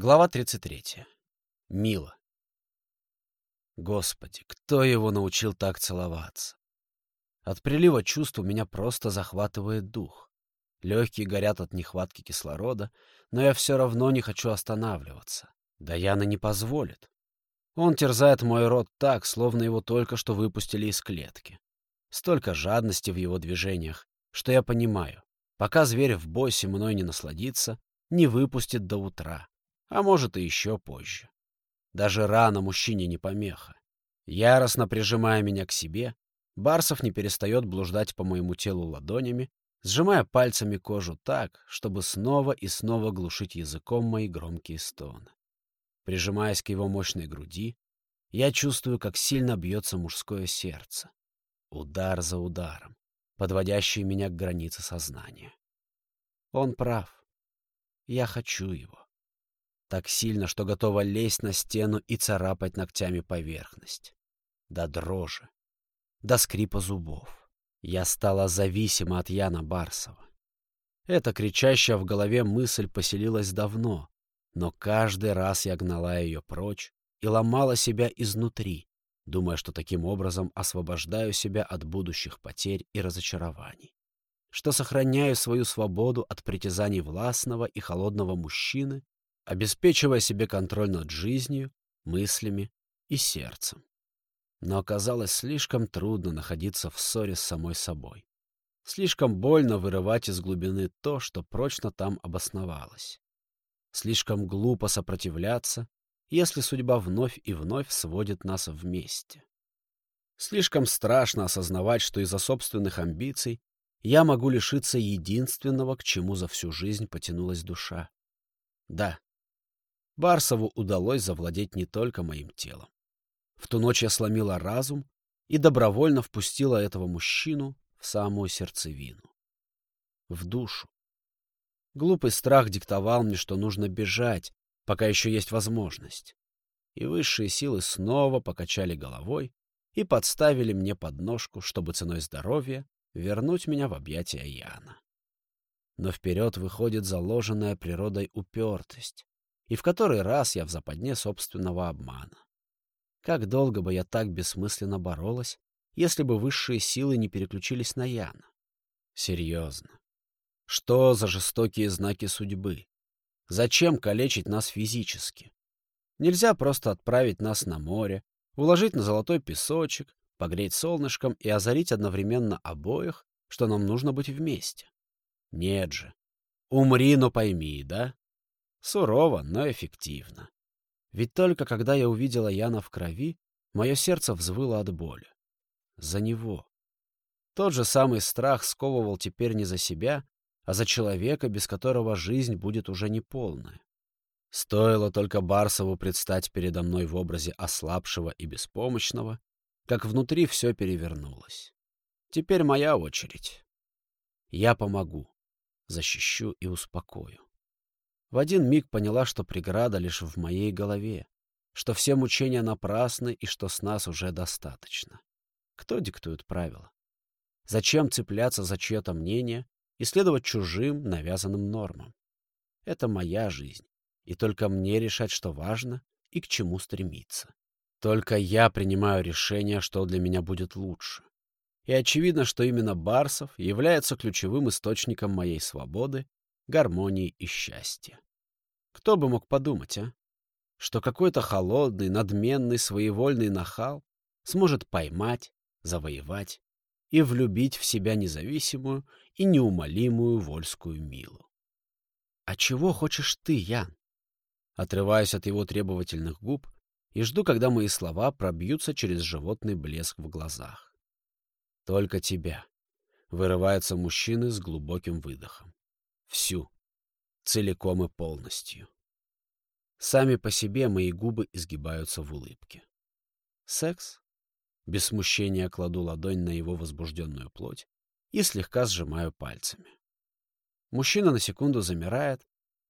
Глава 33. Мила. Господи, кто его научил так целоваться? От прилива чувств у меня просто захватывает дух. Легкие горят от нехватки кислорода, но я все равно не хочу останавливаться. Даяна не позволит. Он терзает мой рот так, словно его только что выпустили из клетки. Столько жадности в его движениях, что я понимаю, пока зверь в боссе мной не насладится, не выпустит до утра а может и еще позже. Даже рана мужчине не помеха. Яростно прижимая меня к себе, Барсов не перестает блуждать по моему телу ладонями, сжимая пальцами кожу так, чтобы снова и снова глушить языком мои громкие стоны. Прижимаясь к его мощной груди, я чувствую, как сильно бьется мужское сердце. Удар за ударом, подводящий меня к границе сознания. Он прав. Я хочу его. Так сильно, что готова лезть на стену и царапать ногтями поверхность. До дрожи. До скрипа зубов. Я стала зависима от Яна Барсова. Эта кричащая в голове мысль поселилась давно, но каждый раз я гнала ее прочь и ломала себя изнутри, думая, что таким образом освобождаю себя от будущих потерь и разочарований, что сохраняю свою свободу от притязаний властного и холодного мужчины, обеспечивая себе контроль над жизнью, мыслями и сердцем. Но оказалось слишком трудно находиться в ссоре с самой собой. Слишком больно вырывать из глубины то, что прочно там обосновалось. Слишком глупо сопротивляться, если судьба вновь и вновь сводит нас вместе. Слишком страшно осознавать, что из-за собственных амбиций я могу лишиться единственного, к чему за всю жизнь потянулась душа. Да, Барсову удалось завладеть не только моим телом. В ту ночь я сломила разум и добровольно впустила этого мужчину в самую сердцевину. В душу. Глупый страх диктовал мне, что нужно бежать, пока еще есть возможность. И высшие силы снова покачали головой и подставили мне подножку, чтобы ценой здоровья вернуть меня в объятия Яна. Но вперед выходит заложенная природой упертость, и в который раз я в западне собственного обмана. Как долго бы я так бессмысленно боролась, если бы высшие силы не переключились на Яна? Серьезно. Что за жестокие знаки судьбы? Зачем калечить нас физически? Нельзя просто отправить нас на море, уложить на золотой песочек, погреть солнышком и озарить одновременно обоих, что нам нужно быть вместе. Нет же. Умри, но пойми, да? Сурово, но эффективно. Ведь только когда я увидела Яна в крови, мое сердце взвыло от боли. За него. Тот же самый страх сковывал теперь не за себя, а за человека, без которого жизнь будет уже неполная. Стоило только Барсову предстать передо мной в образе ослабшего и беспомощного, как внутри все перевернулось. Теперь моя очередь. Я помогу, защищу и успокою. В один миг поняла, что преграда лишь в моей голове, что все мучения напрасны и что с нас уже достаточно. Кто диктует правила? Зачем цепляться за чье-то мнение и следовать чужим навязанным нормам? Это моя жизнь, и только мне решать, что важно и к чему стремиться. Только я принимаю решение, что для меня будет лучше. И очевидно, что именно Барсов является ключевым источником моей свободы гармонии и счастья. Кто бы мог подумать, а? Что какой-то холодный, надменный, своевольный нахал сможет поймать, завоевать и влюбить в себя независимую и неумолимую вольскую Милу. «А чего хочешь ты, Ян?» Отрываюсь от его требовательных губ и жду, когда мои слова пробьются через животный блеск в глазах. «Только тебя», — вырываются мужчины с глубоким выдохом всю, целиком и полностью. Сами по себе мои губы изгибаются в улыбке. Секс? Без смущения кладу ладонь на его возбужденную плоть и слегка сжимаю пальцами. Мужчина на секунду замирает,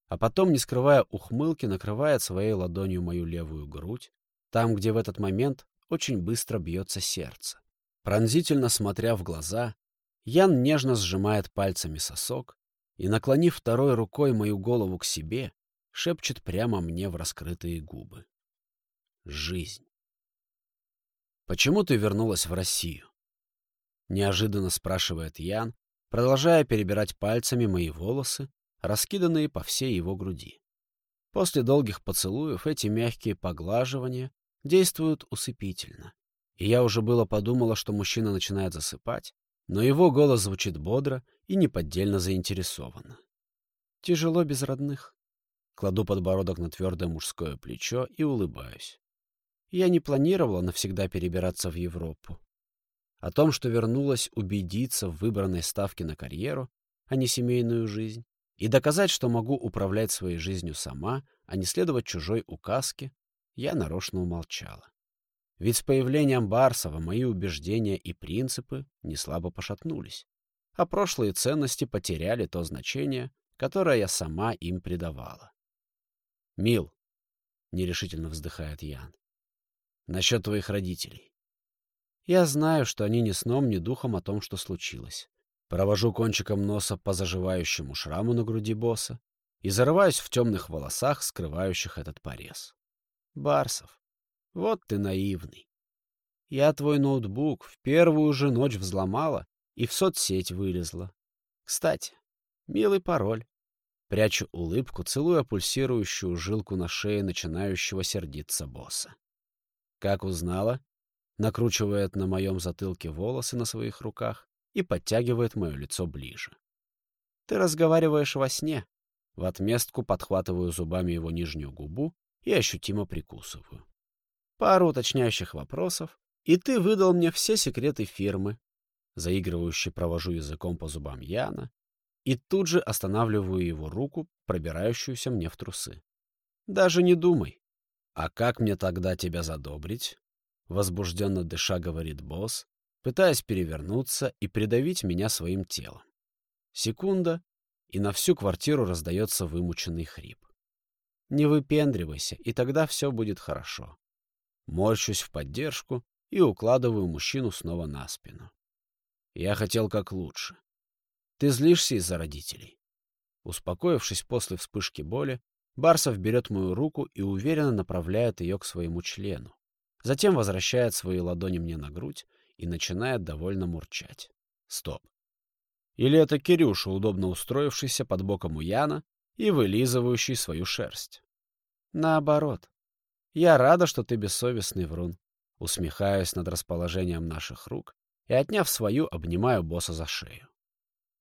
а потом, не скрывая ухмылки, накрывает своей ладонью мою левую грудь, там, где в этот момент очень быстро бьется сердце. Пронзительно смотря в глаза, Ян нежно сжимает пальцами сосок, и, наклонив второй рукой мою голову к себе, шепчет прямо мне в раскрытые губы. Жизнь. «Почему ты вернулась в Россию?» Неожиданно спрашивает Ян, продолжая перебирать пальцами мои волосы, раскиданные по всей его груди. После долгих поцелуев эти мягкие поглаживания действуют усыпительно. И я уже было подумала, что мужчина начинает засыпать, но его голос звучит бодро и неподдельно заинтересованно. Тяжело без родных. Кладу подбородок на твердое мужское плечо и улыбаюсь. Я не планировала навсегда перебираться в Европу. О том, что вернулась убедиться в выбранной ставке на карьеру, а не семейную жизнь, и доказать, что могу управлять своей жизнью сама, а не следовать чужой указке, я нарочно умолчала. Ведь с появлением Барсова мои убеждения и принципы неслабо пошатнулись, а прошлые ценности потеряли то значение, которое я сама им придавала. «Мил», — нерешительно вздыхает Ян, — «насчет твоих родителей. Я знаю, что они ни сном, ни духом о том, что случилось. Провожу кончиком носа по заживающему шраму на груди босса и зарываюсь в темных волосах, скрывающих этот порез. Барсов, вот ты наивный. Я твой ноутбук в первую же ночь взломала и в соцсеть вылезла. Кстати, милый пароль. Прячу улыбку, целуя пульсирующую жилку на шее начинающего сердиться босса. Как узнала, накручивает на моем затылке волосы на своих руках и подтягивает мое лицо ближе. Ты разговариваешь во сне. В отместку подхватываю зубами его нижнюю губу и ощутимо прикусываю. Пару уточняющих вопросов, и ты выдал мне все секреты фирмы. Заигрывающе провожу языком по зубам Яна и тут же останавливаю его руку, пробирающуюся мне в трусы. Даже не думай. А как мне тогда тебя задобрить? Возбужденно дыша говорит босс, пытаясь перевернуться и придавить меня своим телом. Секунда, и на всю квартиру раздается вымученный хрип. Не выпендривайся, и тогда все будет хорошо. Морщусь в поддержку и укладываю мужчину снова на спину. Я хотел как лучше. Ты злишься из-за родителей. Успокоившись после вспышки боли, Барсов берет мою руку и уверенно направляет ее к своему члену. Затем возвращает свои ладони мне на грудь и начинает довольно мурчать. Стоп. Или это Кирюша, удобно устроившийся под боком у Яна и вылизывающий свою шерсть? Наоборот. Я рада, что ты бессовестный врун. Усмехаюсь над расположением наших рук и, отняв свою, обнимаю босса за шею.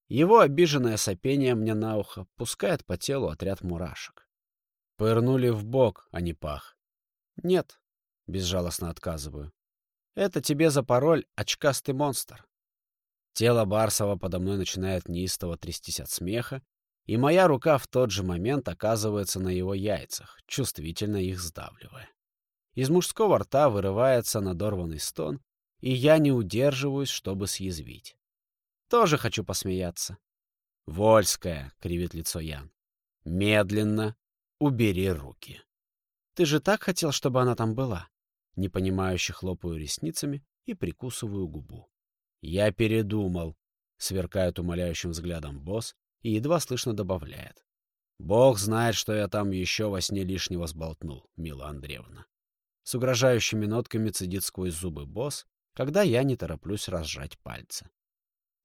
Его обиженное сопение мне на ухо пускает по телу отряд мурашек. Пырнули в бок, а не пах. Нет, безжалостно отказываю. Это тебе за пароль «Очкастый монстр». Тело Барсова подо мной начинает неистово трястись от смеха, и моя рука в тот же момент оказывается на его яйцах, чувствительно их сдавливая. Из мужского рта вырывается надорванный стон, и я не удерживаюсь, чтобы съязвить. Тоже хочу посмеяться. «Вольская», — кривит лицо Ян. «Медленно убери руки». «Ты же так хотел, чтобы она там была?» Непонимающе хлопаю ресницами и прикусываю губу. «Я передумал», — сверкает умоляющим взглядом босс и едва слышно добавляет. «Бог знает, что я там еще во сне лишнего сболтнул, Мила Андреевна». С угрожающими нотками цедит сквозь зубы босс, когда я не тороплюсь разжать пальцы.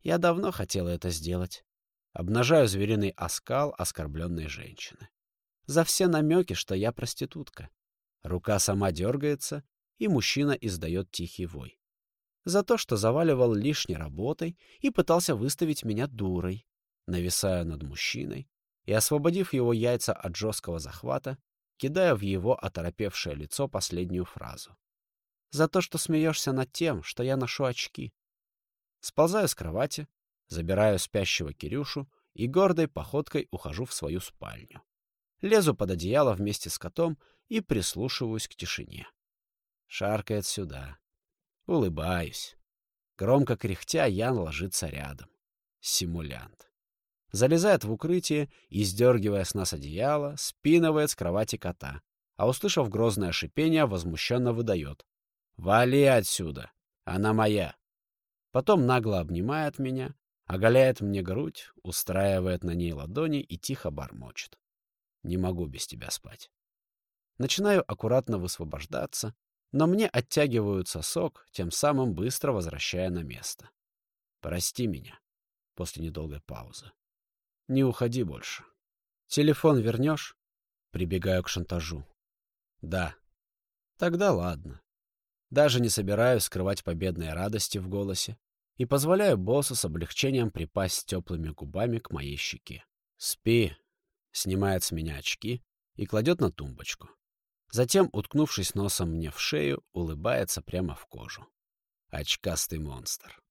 Я давно хотела это сделать. Обнажаю звериный оскал оскорбленной женщины. За все намеки, что я проститутка. Рука сама дергается, и мужчина издает тихий вой. За то, что заваливал лишней работой и пытался выставить меня дурой, нависая над мужчиной и, освободив его яйца от жесткого захвата, кидая в его оторопевшее лицо последнюю фразу. За то, что смеешься над тем, что я ношу очки. Сползаю с кровати, забираю спящего Кирюшу и гордой походкой ухожу в свою спальню. Лезу под одеяло вместе с котом и прислушиваюсь к тишине шаркает сюда. Улыбаюсь. Громко кряхтя, Ян ложится рядом. Симулянт. Залезает в укрытие и, сдергивая с нас одеяло, спинывает с кровати кота, а, услышав грозное шипение, возмущенно выдает. «Вали отсюда! Она моя!» Потом нагло обнимает меня, оголяет мне грудь, устраивает на ней ладони и тихо бормочет. Не могу без тебя спать. Начинаю аккуратно высвобождаться, но мне оттягивают сосок, тем самым быстро возвращая на место. Прости меня. После недолгой паузы. Не уходи больше. Телефон вернешь? Прибегаю к шантажу. Да. Тогда ладно. Даже не собираюсь скрывать победной радости в голосе и позволяю боссу с облегчением припасть теплыми губами к моей щеке. «Спи», — снимает с меня очки и кладет на тумбочку. Затем, уткнувшись носом мне в шею, улыбается прямо в кожу. Очкастый монстр.